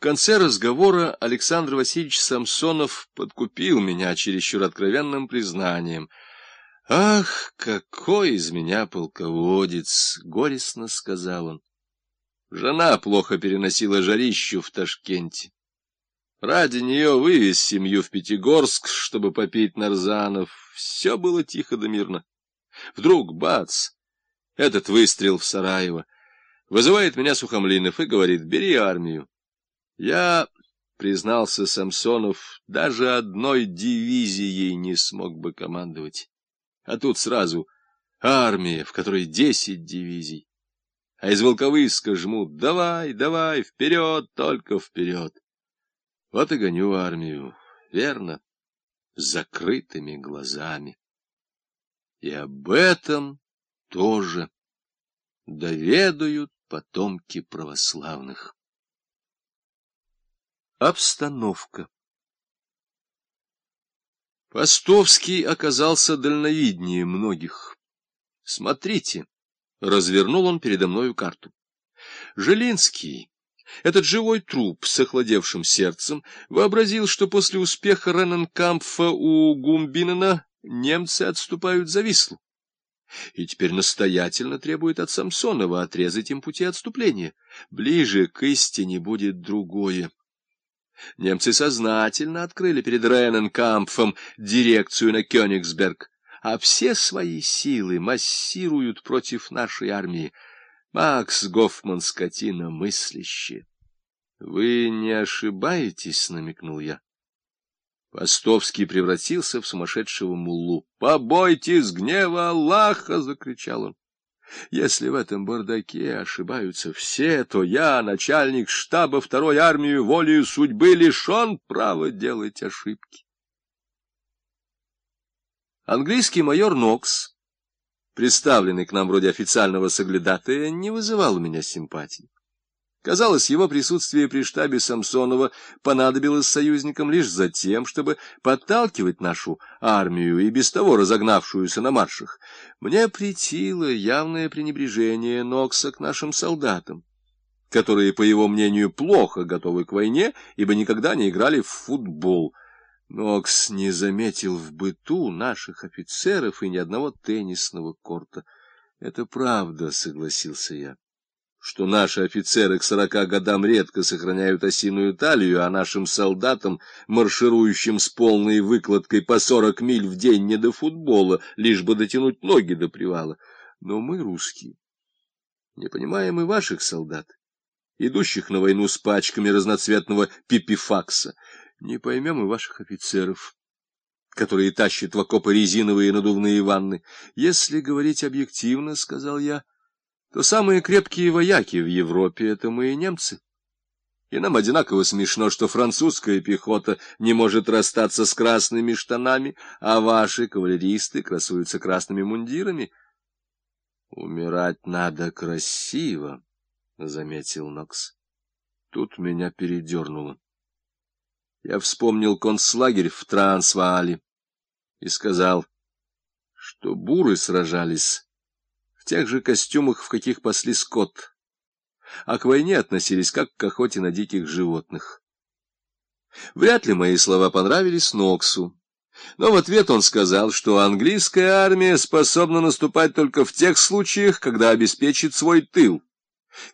В конце разговора Александр Васильевич Самсонов подкупил меня чересчур откровенным признанием. «Ах, какой из меня полководец!» — горестно сказал он. Жена плохо переносила жарищу в Ташкенте. Ради нее вывез семью в Пятигорск, чтобы попить нарзанов. Все было тихо да мирно. Вдруг, бац, этот выстрел в Сараево. Вызывает меня Сухомлинов и говорит, бери армию. Я, признался Самсонов, даже одной дивизией не смог бы командовать. А тут сразу армия, в которой десять дивизий. А из Волковыска жмут «давай, давай, вперед, только вперед». Вот и гоню армию, верно, с закрытыми глазами. И об этом тоже доведают потомки православных. Обстановка Постовский оказался дальновиднее многих. Смотрите, развернул он передо мною карту. Желинский, этот живой труп с охладевшим сердцем, вообразил, что после успеха Рененкампфа у Гумбинена немцы отступают за Вислу и теперь настоятельно требует от Самсонова отрезать им пути отступления. Ближе к истине будет другое. Немцы сознательно открыли перед Рейненкампфом дирекцию на Кёнигсберг, а все свои силы массируют против нашей армии. Макс Гофман скотина мыслящая. — Вы не ошибаетесь, — намекнул я. Постовский превратился в сумасшедшего муллу. «Побойтесь гнева Аллаха!» — закричал он. «Если в этом бардаке ошибаются все, то я, начальник штаба второй армии, волею судьбы лишен права делать ошибки». Английский майор Нокс, представленный к нам вроде официального соглядатая, не вызывал у меня симпатии. Казалось, его присутствие при штабе Самсонова понадобилось союзникам лишь за тем, чтобы подталкивать нашу армию и без того разогнавшуюся на маршах. Мне притило явное пренебрежение Нокса к нашим солдатам, которые, по его мнению, плохо готовы к войне, ибо никогда не играли в футбол. Нокс не заметил в быту наших офицеров и ни одного теннисного корта. — Это правда, — согласился я что наши офицеры к сорока годам редко сохраняют осиную талию, а нашим солдатам, марширующим с полной выкладкой по сорок миль в день не до футбола, лишь бы дотянуть ноги до привала. Но мы, русские, не понимаем и ваших солдат, идущих на войну с пачками разноцветного пипифакса, не поймем и ваших офицеров, которые тащат в окопы резиновые надувные ванны. Если говорить объективно, — сказал я, — то самые крепкие вояки в Европе — это мы и немцы. И нам одинаково смешно, что французская пехота не может расстаться с красными штанами, а ваши кавалеристы красуются красными мундирами. — Умирать надо красиво, — заметил Нокс. Тут меня передернуло. Я вспомнил концлагерь в Трансваале и сказал, что буры сражались в тех же костюмах, в каких пасли скот, а к войне относились как к охоте на диких животных. Вряд ли мои слова понравились Ноксу, но в ответ он сказал, что английская армия способна наступать только в тех случаях, когда обеспечит свой тыл,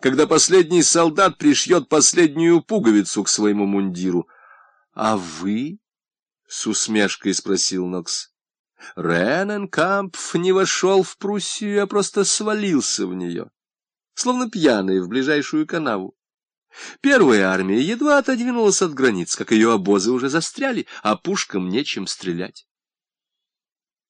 когда последний солдат пришьет последнюю пуговицу к своему мундиру. — А вы? — с усмешкой спросил Нокс. Рененкампф не вошел в Пруссию, а просто свалился в нее, словно пьяный в ближайшую канаву. Первая армия едва отодвинулась от границ, как ее обозы уже застряли, а пушкам нечем стрелять.